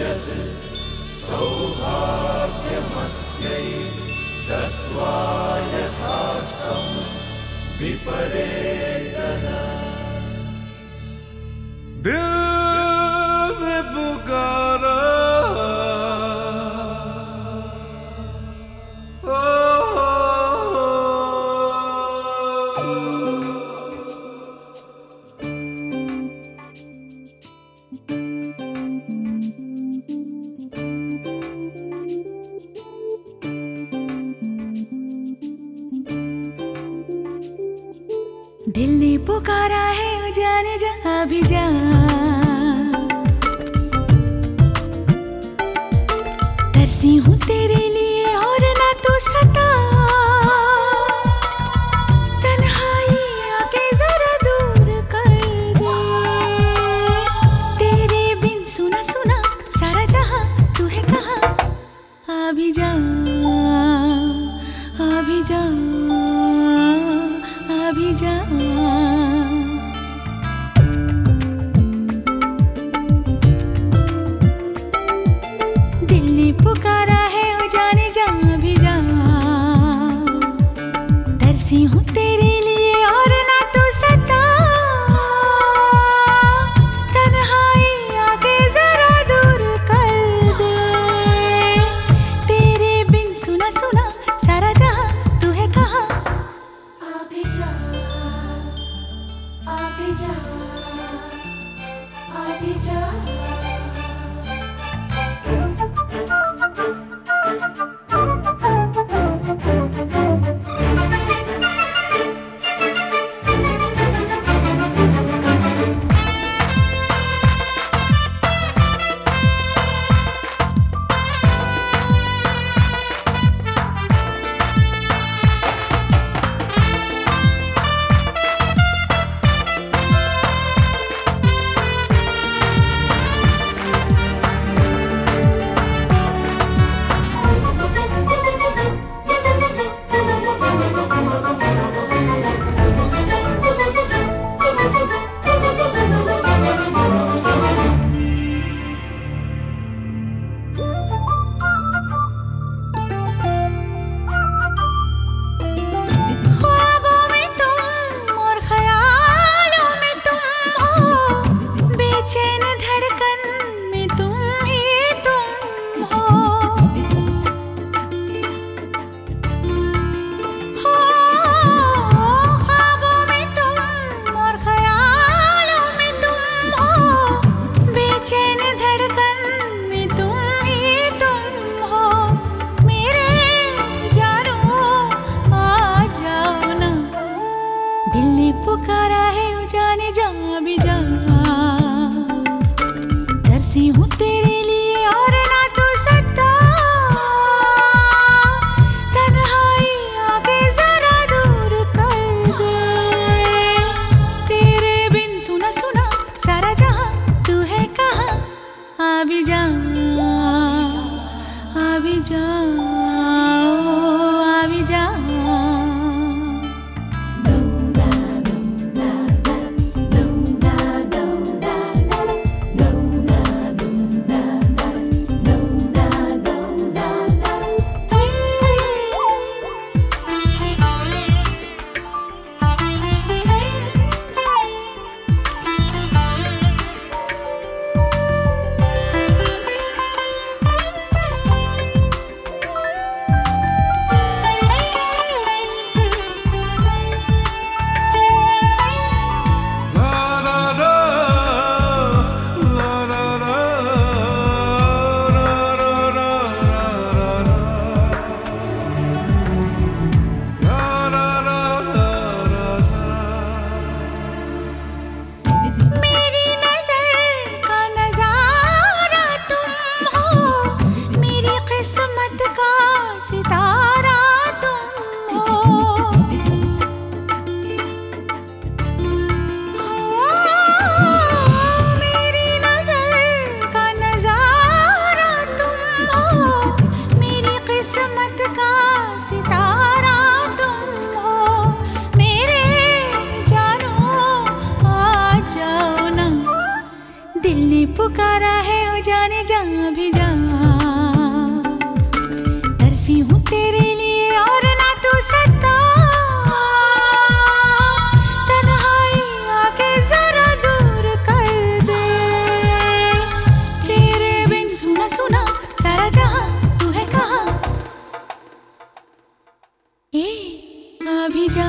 यत् सौभाग्यमस्यै दत्त्वा यथास्तम् विपरे। दिल ने पुकारा है जाने जा अभी जा। तरसी हूँ तेरे लिए और ना तू सता। दूर सुना सुना सारा जहाँ तू है कहाँ अभी जा। तरसी हूँ तेरे लिए और ना तू सता। तन्हाई आके जरा दूर कर दे। तेरे बिन सुना सुना सारा जहाँ तू है कहाँ? भी जा अभी जा। सारा जहाँ तू है कहाँ? ए जा